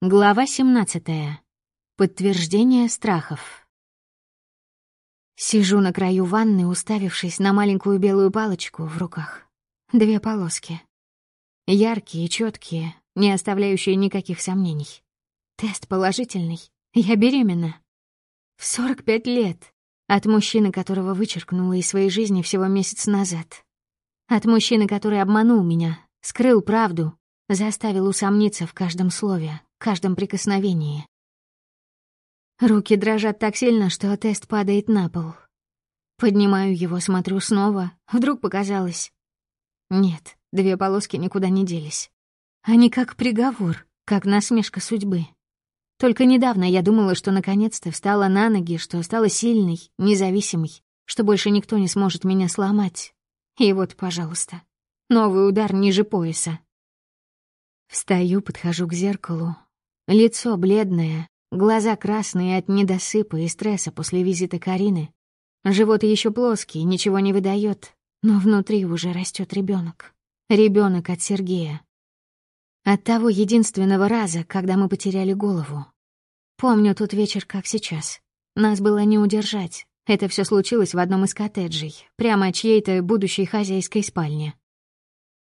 Глава 17. Подтверждение страхов. Сижу на краю ванны, уставившись на маленькую белую палочку в руках. Две полоски. Яркие, четкие, не оставляющие никаких сомнений. Тест положительный. Я беременна. В 45 лет. От мужчины, которого вычеркнула из своей жизни всего месяц назад. От мужчины, который обманул меня, скрыл правду, заставил усомниться в каждом слове, каждом прикосновении. Руки дрожат так сильно, что тест падает на пол. Поднимаю его, смотрю снова. Вдруг показалось. Нет, две полоски никуда не делись. Они как приговор, как насмешка судьбы. Только недавно я думала, что наконец-то встала на ноги, что стала сильной, независимой, что больше никто не сможет меня сломать. И вот, пожалуйста, новый удар ниже пояса. Встаю, подхожу к зеркалу, Лицо бледное, глаза красные от недосыпа и стресса после визита Карины. Живот еще плоский, ничего не выдает, но внутри уже растет ребенок. Ребенок от Сергея. От того единственного раза, когда мы потеряли голову. Помню тот вечер, как сейчас. Нас было не удержать. Это все случилось в одном из коттеджей, прямо от чьей-то будущей хозяйской спальни.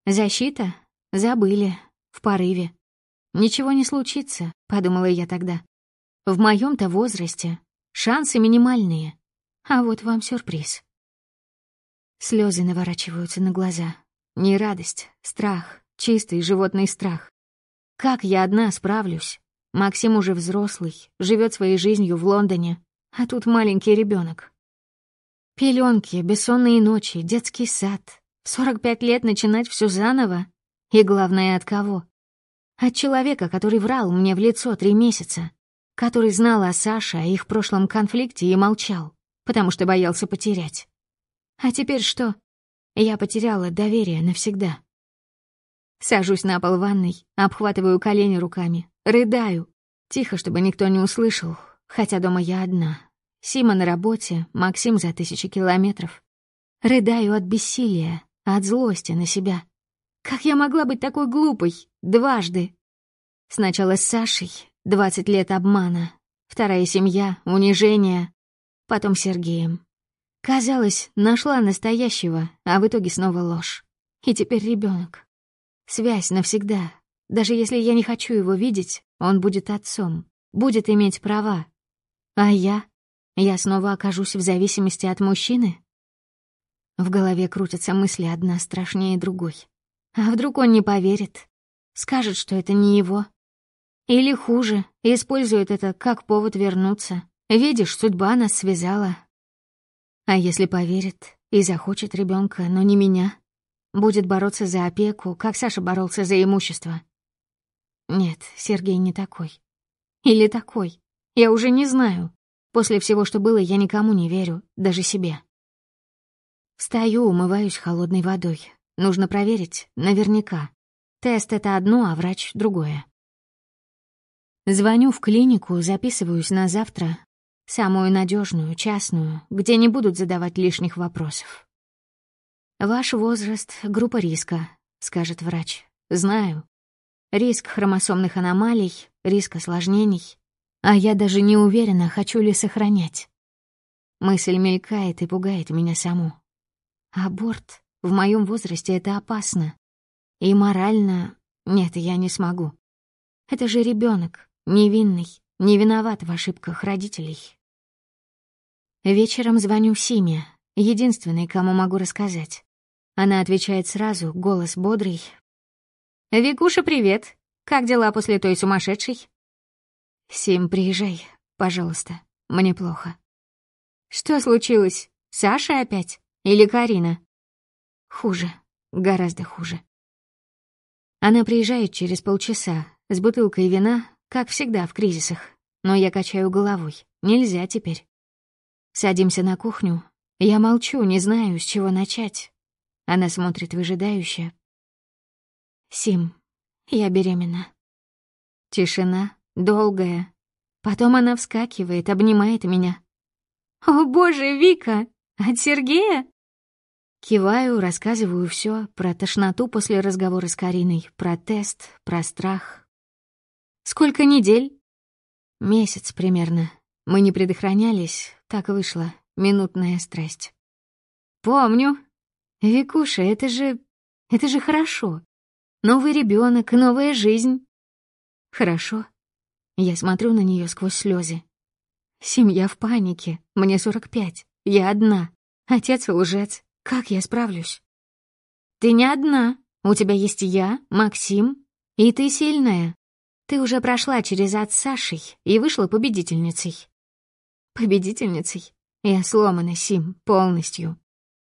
Защита? Забыли. В порыве. «Ничего не случится», — подумала я тогда. «В моем то возрасте шансы минимальные. А вот вам сюрприз». Слезы наворачиваются на глаза. Не радость, страх, чистый животный страх. Как я одна справлюсь? Максим уже взрослый, живет своей жизнью в Лондоне, а тут маленький ребенок. Пеленки, бессонные ночи, детский сад. В 45 лет начинать все заново. И главное, от кого? От человека, который врал мне в лицо три месяца, который знал о Саше, о их прошлом конфликте и молчал, потому что боялся потерять. А теперь что? Я потеряла доверие навсегда. Сажусь на пол ванной, обхватываю колени руками, рыдаю. Тихо, чтобы никто не услышал, хотя дома я одна. Сима на работе, Максим за тысячи километров. Рыдаю от бессилия, от злости на себя. Как я могла быть такой глупой? Дважды. Сначала с Сашей, 20 лет обмана. Вторая семья, унижение. Потом Сергеем. Казалось, нашла настоящего, а в итоге снова ложь. И теперь ребенок. Связь навсегда. Даже если я не хочу его видеть, он будет отцом, будет иметь права. А я? Я снова окажусь в зависимости от мужчины? В голове крутятся мысли одна страшнее другой. А вдруг он не поверит? Скажет, что это не его? Или хуже, использует это как повод вернуться. Видишь, судьба нас связала. А если поверит и захочет ребенка, но не меня? Будет бороться за опеку, как Саша боролся за имущество. Нет, Сергей не такой. Или такой. Я уже не знаю. После всего, что было, я никому не верю, даже себе. Встаю, умываюсь холодной водой. Нужно проверить, наверняка. Тест — это одно, а врач — другое. Звоню в клинику, записываюсь на завтра. Самую надежную, частную, где не будут задавать лишних вопросов. «Ваш возраст — группа риска», — скажет врач. «Знаю. Риск хромосомных аномалий, риск осложнений. А я даже не уверена, хочу ли сохранять. Мысль мелькает и пугает меня саму. Аборт в моем возрасте это опасно. И морально... Нет, я не смогу. Это же ребенок, невинный, не виноват в ошибках родителей. Вечером звоню Симе, единственной, кому могу рассказать. Она отвечает сразу, голос бодрый. «Викуша, привет! Как дела после той сумасшедшей?» «Сим, приезжай, пожалуйста, мне плохо». «Что случилось? Саша опять? Или Карина?» Хуже, гораздо хуже. Она приезжает через полчаса с бутылкой вина, как всегда в кризисах. Но я качаю головой. Нельзя теперь. Садимся на кухню. Я молчу, не знаю, с чего начать. Она смотрит выжидающе. «Сим, я беременна». Тишина, долгая. Потом она вскакивает, обнимает меня. «О, боже, Вика! От Сергея?» Киваю, рассказываю все про тошноту после разговора с Кариной, про тест, про страх. Сколько недель?» «Месяц примерно. Мы не предохранялись, так вышло. Минутная страсть». «Помню. Викуша, это же... это же хорошо. Новый ребенок, новая жизнь». «Хорошо». Я смотрю на нее сквозь слезы. Семья в панике. Мне 45. Я одна. Отец лжец. Как я справлюсь? Ты не одна. У тебя есть я, Максим, и ты сильная. Ты уже прошла через ад с Сашей и вышла победительницей. Победительницей? Я сломана, Сим, полностью.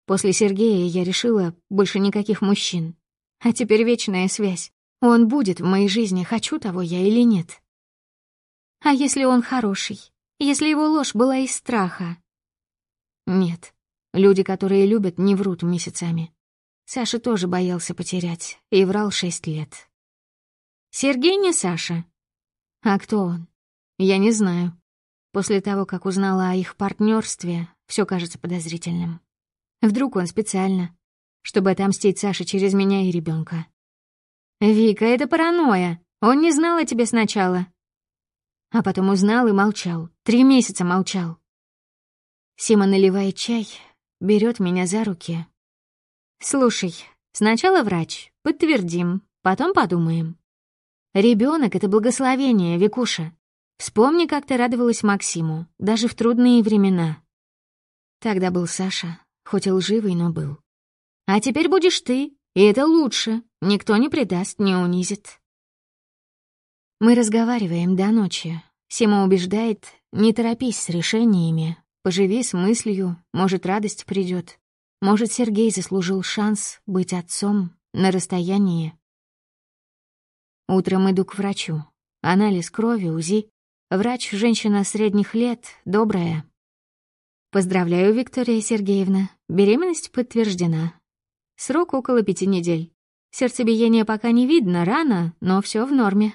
После Сергея я решила, больше никаких мужчин. А теперь вечная связь. Он будет в моей жизни, хочу того я или нет. А если он хороший? Если его ложь была из страха? Нет. Люди, которые любят, не врут месяцами. Саша тоже боялся потерять и врал шесть лет. Сергей не Саша. А кто он? Я не знаю. После того, как узнала о их партнерстве, все кажется подозрительным. Вдруг он специально, чтобы отомстить Саше через меня и ребенка. «Вика, это паранойя. Он не знал о тебе сначала». А потом узнал и молчал. Три месяца молчал. Сима наливает чай, берет меня за руки. «Слушай, сначала врач, подтвердим, потом подумаем. Ребенок это благословение, Викуша. Вспомни, как ты радовалась Максиму, даже в трудные времена. Тогда был Саша, хоть и лживый, но был. А теперь будешь ты, и это лучше. Никто не предаст, не унизит. Мы разговариваем до ночи. Сима убеждает, не торопись с решениями, поживи с мыслью, может, радость придет. Может, Сергей заслужил шанс быть отцом на расстоянии. Утром иду к врачу. Анализ крови, УЗИ. Врач — женщина средних лет, добрая. Поздравляю, Виктория Сергеевна. Беременность подтверждена. Срок около пяти недель. Сердцебиение пока не видно, рано, но все в норме.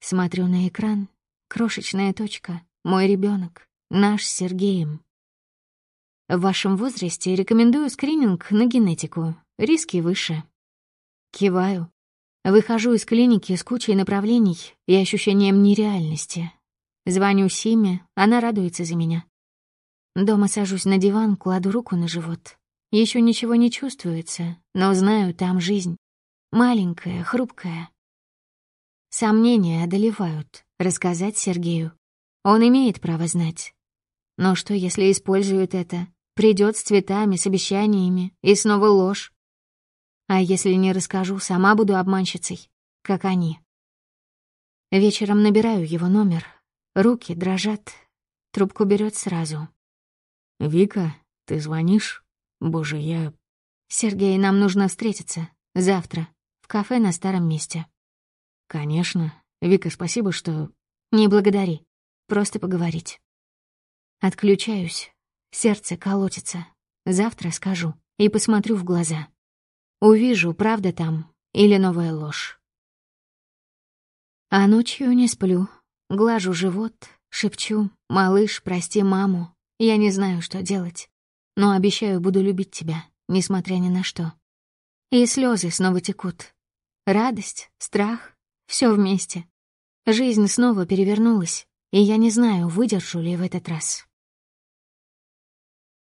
Смотрю на экран. Крошечная точка. Мой ребенок, Наш Сергеем. В вашем возрасте рекомендую скрининг на генетику. Риски выше. Киваю. Выхожу из клиники с кучей направлений и ощущением нереальности. Звоню Симе, она радуется за меня. Дома сажусь на диван, кладу руку на живот. Еще ничего не чувствуется, но знаю, там жизнь. Маленькая, хрупкая. Сомнения одолевают. Рассказать Сергею. Он имеет право знать. Но что, если использует это? Придет с цветами, с обещаниями, и снова ложь. А если не расскажу, сама буду обманщицей, как они. Вечером набираю его номер. Руки дрожат. Трубку берет сразу. «Вика, ты звонишь? Боже, я...» «Сергей, нам нужно встретиться. Завтра. В кафе на старом месте». «Конечно. Вика, спасибо, что...» «Не благодари. Просто поговорить». Отключаюсь. Сердце колотится. Завтра скажу и посмотрю в глаза. Увижу, правда там или новая ложь. А ночью не сплю. Глажу живот, шепчу «Малыш, прости маму». Я не знаю, что делать, но обещаю, буду любить тебя, несмотря ни на что. И слезы снова текут. Радость, страх — все вместе. Жизнь снова перевернулась, и я не знаю, выдержу ли в этот раз.